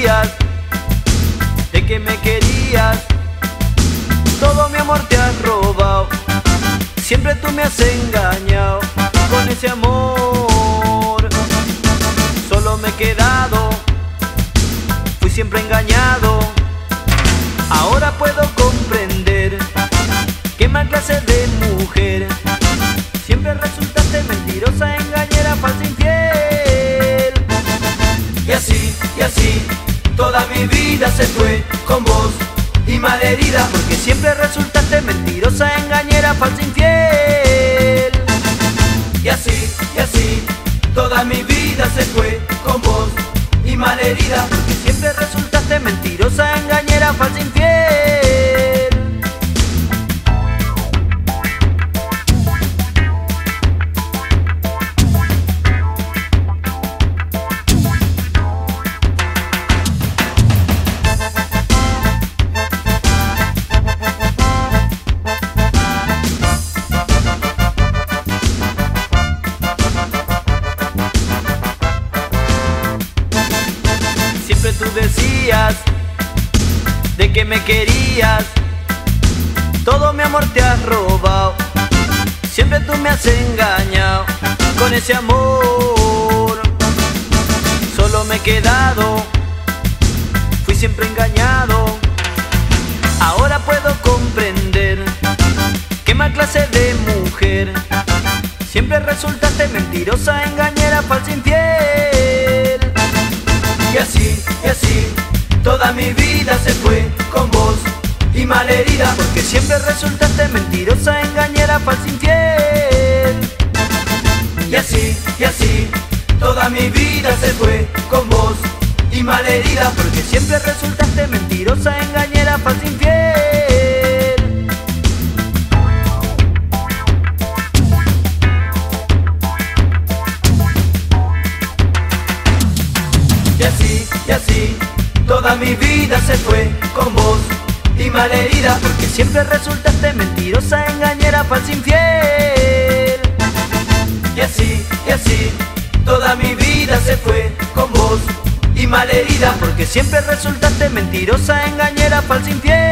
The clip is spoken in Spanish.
de que me querías. Todo mi amor te has robado, siempre tú me has engañado con ese amor. Solo me he quedado, fui siempre engañado. Ahora puedo comprender qué más clase de mujer toda mi vida se fue con vos y malherida porque siempre resultaste mentirosa, engañera, falsa, infiel. Y así, y así, toda mi vida se fue con vos y malherida porque siempre resultaste mentirosa, engañera, falsa, infiel. Tú decías de que me querías, todo mi amor te has robado. Siempre tú me has engañado con ese amor. Solo me he quedado, fui siempre engañado. Ahora puedo comprender qué más clase de mujer. Siempre resultaste mentirosa, engañera, falsa, infiel. Toda mi vida se fue con vos y malherida porque siempre resultaste mentirosa, engañera, falsa, infiel. Y así, y así, toda mi vida se fue con vos y malherida porque siempre resultaste mentirosa, engañera, falsa, infiel. Y así, y así, toda mi vida se fue con vos y malherida porque siempre resultaste mentirosa, engañera, falsa, infiel. Y así, y así, toda mi vida se fue con vos y malherida porque siempre resultaste mentirosa, engañera, falsa, infiel.